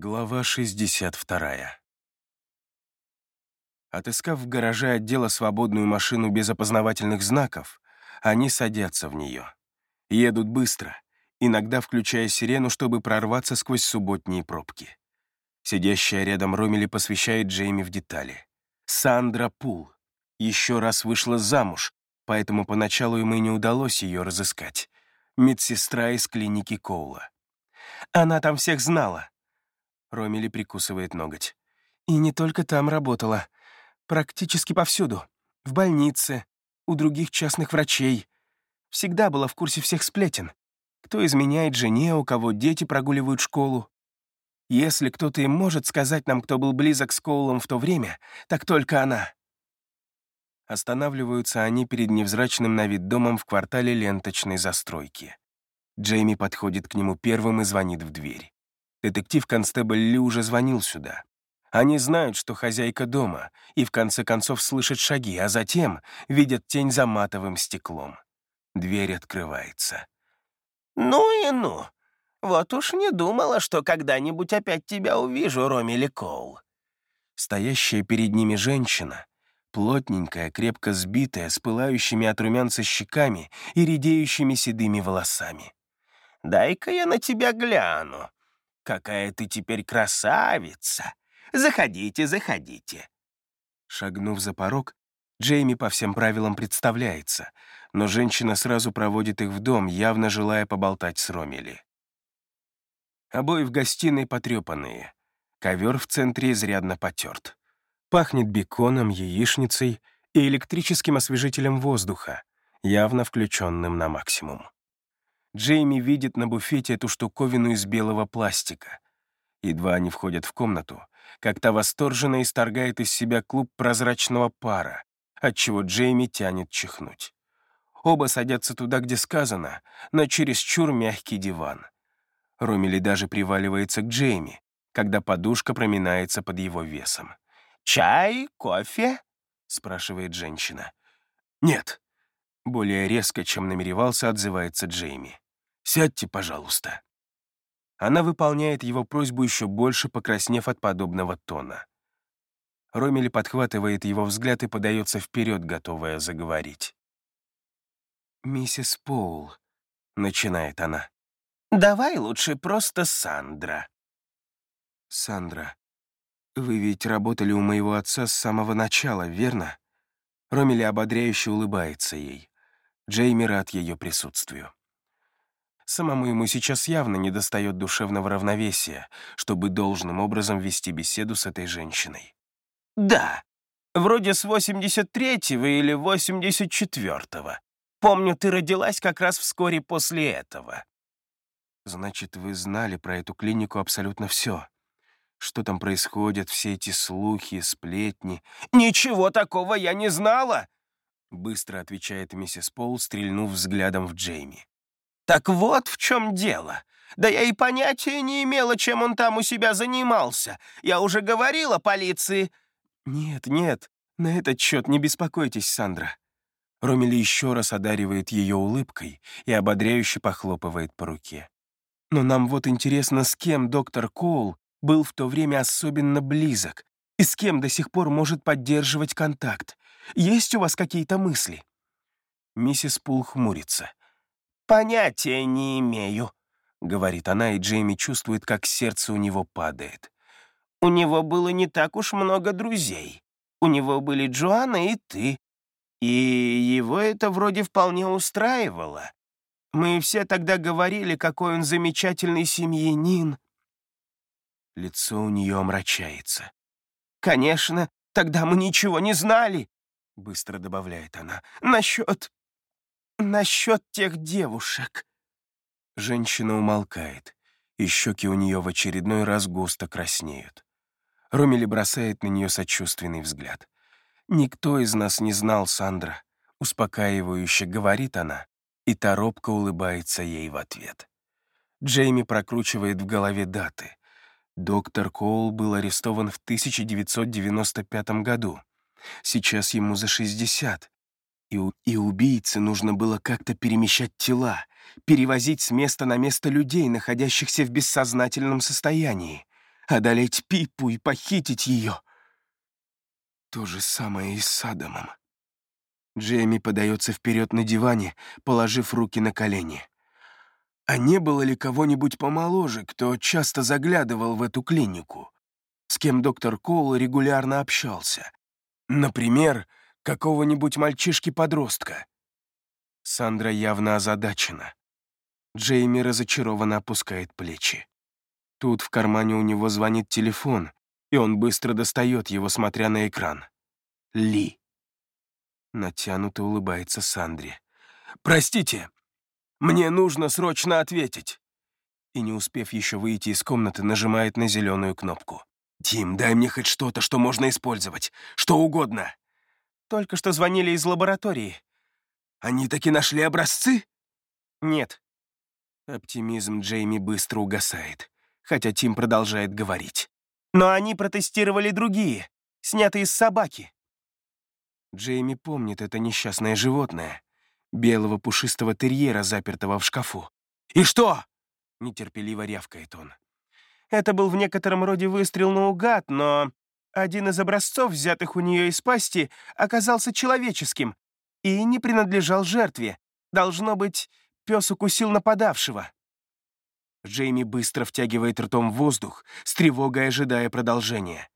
Глава 62. Отыскав в гараже отдела свободную машину без опознавательных знаков, они садятся в нее. Едут быстро, иногда включая сирену, чтобы прорваться сквозь субботние пробки. Сидящая рядом Ромили посвящает Джейми в детали. Сандра Пул еще раз вышла замуж, поэтому поначалу ему и не удалось ее разыскать. Медсестра из клиники Коула. Она там всех знала, Ромили прикусывает ноготь. И не только там работала. Практически повсюду. В больнице, у других частных врачей. Всегда была в курсе всех сплетен. Кто изменяет жене, у кого дети прогуливают школу. Если кто-то и может сказать нам, кто был близок с Коулом в то время, так только она. Останавливаются они перед невзрачным на вид домом в квартале ленточной застройки. Джейми подходит к нему первым и звонит в дверь. Детектив-констебль Ли уже звонил сюда. Они знают, что хозяйка дома, и в конце концов слышат шаги, а затем видят тень за матовым стеклом. Дверь открывается. «Ну и ну! Вот уж не думала, что когда-нибудь опять тебя увижу, Ромили Коул». Стоящая перед ними женщина, плотненькая, крепко сбитая, с пылающими от румянца щеками и редеющими седыми волосами. «Дай-ка я на тебя гляну», Какая ты теперь красавица! Заходите, заходите!» Шагнув за порог, Джейми по всем правилам представляется, но женщина сразу проводит их в дом, явно желая поболтать с Ромели. Обои в гостиной потрепанные, ковер в центре изрядно потерт. Пахнет беконом, яичницей и электрическим освежителем воздуха, явно включенным на максимум. Джейми видит на буфете эту штуковину из белого пластика. Едва они входят в комнату, как та восторженно исторгает из себя клуб прозрачного пара, отчего Джейми тянет чихнуть. Оба садятся туда, где сказано, на чересчур мягкий диван. Ромили даже приваливается к Джейми, когда подушка проминается под его весом. «Чай? Кофе?» — спрашивает женщина. «Нет», — более резко, чем намеревался, отзывается Джейми. Сядьте, пожалуйста». Она выполняет его просьбу еще больше, покраснев от подобного тона. Ромели подхватывает его взгляд и подается вперед, готовая заговорить. «Миссис Поул», — начинает она. «Давай лучше просто Сандра». «Сандра, вы ведь работали у моего отца с самого начала, верно?» Ромели ободряюще улыбается ей. Джейми рад ее присутствию. Самому ему сейчас явно недостает душевного равновесия, чтобы должным образом вести беседу с этой женщиной. «Да, вроде с 83-го или 84-го. Помню, ты родилась как раз вскоре после этого». «Значит, вы знали про эту клинику абсолютно все. Что там происходит, все эти слухи, сплетни?» «Ничего такого я не знала!» Быстро отвечает миссис Пол, стрельнув взглядом в Джейми. Так вот в чем дело. Да я и понятия не имела, чем он там у себя занимался. Я уже говорила полиции. Нет, нет, на этот счет не беспокойтесь, Сандра. Ромили еще раз одаривает ее улыбкой и ободряюще похлопывает по руке. Но нам вот интересно, с кем доктор Коул был в то время особенно близок и с кем до сих пор может поддерживать контакт. Есть у вас какие-то мысли?» Миссис Пул хмурится. «Понятия не имею», — говорит она, и Джейми чувствует, как сердце у него падает. «У него было не так уж много друзей. У него были Джоанна и ты. И его это вроде вполне устраивало. Мы все тогда говорили, какой он замечательный семьянин». Лицо у нее омрачается. «Конечно, тогда мы ничего не знали», — быстро добавляет она, — «насчет насчет тех девушек». Женщина умолкает, и щеки у нее в очередной раз густо краснеют. Ромили бросает на нее сочувственный взгляд. «Никто из нас не знал Сандра», — успокаивающе говорит она, и та робко улыбается ей в ответ. Джейми прокручивает в голове даты. Доктор Коул был арестован в 1995 году. Сейчас ему за 60, и, и убийце нужно было как-то перемещать тела, перевозить с места на место людей, находящихся в бессознательном состоянии. одолеть Пипу и похитить ее. То же самое и с Адамом. Джейми подается вперед на диване, положив руки на колени. А не было ли кого-нибудь помоложе, кто часто заглядывал в эту клинику, с кем доктор Коул регулярно общался? Например, какого-нибудь мальчишки-подростка. Сандра явно озадачена. Джейми разочарованно опускает плечи. Тут в кармане у него звонит телефон, и он быстро достает его, смотря на экран. Ли. Натянуто улыбается Сандре. «Простите, мне нужно срочно ответить!» И, не успев еще выйти из комнаты, нажимает на зеленую кнопку. «Тим, дай мне хоть что-то, что можно использовать. Что угодно!» «Только что звонили из лаборатории». «Они таки нашли образцы?» «Нет». Оптимизм Джейми быстро угасает, хотя Тим продолжает говорить. «Но они протестировали другие, снятые с собаки. Джейми помнит это несчастное животное, белого пушистого терьера, запертого в шкафу. «И что?» — нетерпеливо рявкает он. Это был в некотором роде выстрел наугад, но один из образцов, взятых у нее из пасти, оказался человеческим и не принадлежал жертве. Должно быть, пес укусил нападавшего. Джейми быстро втягивает ртом воздух, с тревогой ожидая продолжения.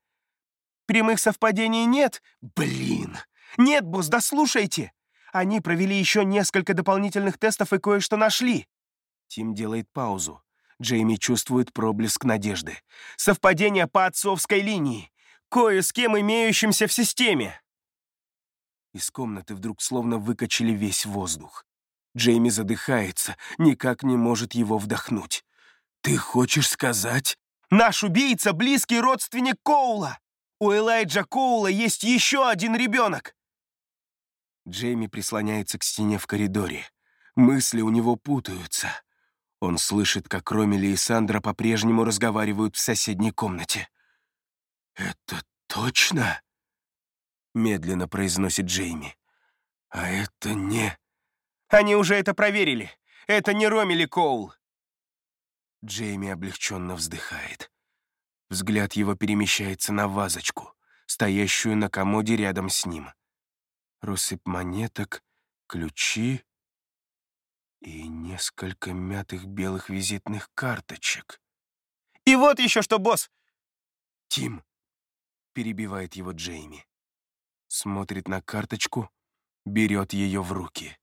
«Прямых совпадений нет? Блин!» «Нет, босс, да слушайте! Они провели еще несколько дополнительных тестов и кое-что нашли». Тим делает паузу. Джейми чувствует проблеск надежды. «Совпадение по отцовской линии. Кое с кем имеющимся в системе». Из комнаты вдруг словно выкачали весь воздух. Джейми задыхается, никак не может его вдохнуть. «Ты хочешь сказать?» «Наш убийца — близкий родственник Коула! У Элайджа Коула есть еще один ребенок!» Джейми прислоняется к стене в коридоре. Мысли у него путаются. Он слышит, как Ромели и Сандра по-прежнему разговаривают в соседней комнате. «Это точно?» — медленно произносит Джейми. «А это не...» «Они уже это проверили. Это не Ромели Коул». Джейми облегченно вздыхает. Взгляд его перемещается на вазочку, стоящую на комоде рядом с ним россыпь монеток, ключи и несколько мятых белых визитных карточек. «И вот еще что, босс!» «Тим!» — перебивает его Джейми. Смотрит на карточку, берет ее в руки.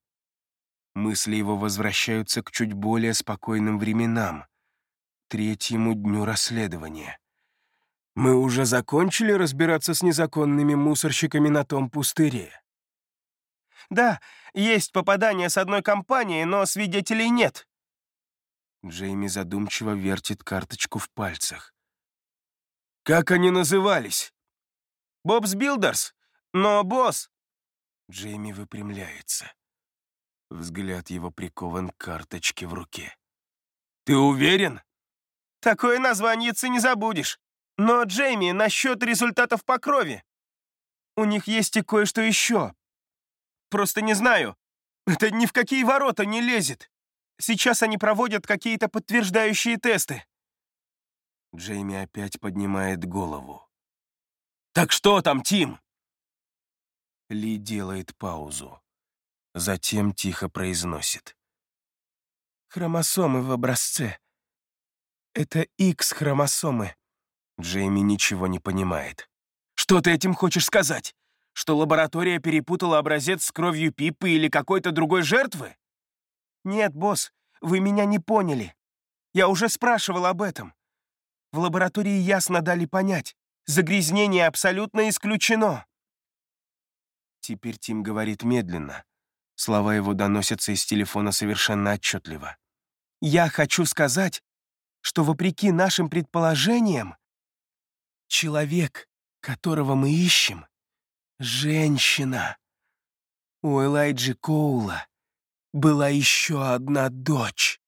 Мысли его возвращаются к чуть более спокойным временам, третьему дню расследования. Мы уже закончили разбираться с незаконными мусорщиками на том пустыре. Да, есть попадание с одной компанией, но свидетелей нет». Джейми задумчиво вертит карточку в пальцах. «Как они назывались?» «Бобс Билдерс. Но босс...» Джейми выпрямляется. Взгляд его прикован к карточке в руке. «Ты уверен?» «Такое название не забудешь. Но, Джейми, насчет результатов по крови. У них есть и кое-что еще. Просто не знаю. Это ни в какие ворота не лезет. Сейчас они проводят какие-то подтверждающие тесты». Джейми опять поднимает голову. «Так что там, Тим?» Ли делает паузу. Затем тихо произносит. «Хромосомы в образце. Это X-хромосомы». Джейми ничего не понимает. «Что ты этим хочешь сказать? что лаборатория перепутала образец с кровью Пипы или какой-то другой жертвы? Нет, босс, вы меня не поняли. Я уже спрашивал об этом. В лаборатории ясно дали понять, загрязнение абсолютно исключено. Теперь Тим говорит медленно. Слова его доносятся из телефона совершенно отчетливо. «Я хочу сказать, что, вопреки нашим предположениям, человек, которого мы ищем, Женщина. У Элайджи Коула была еще одна дочь.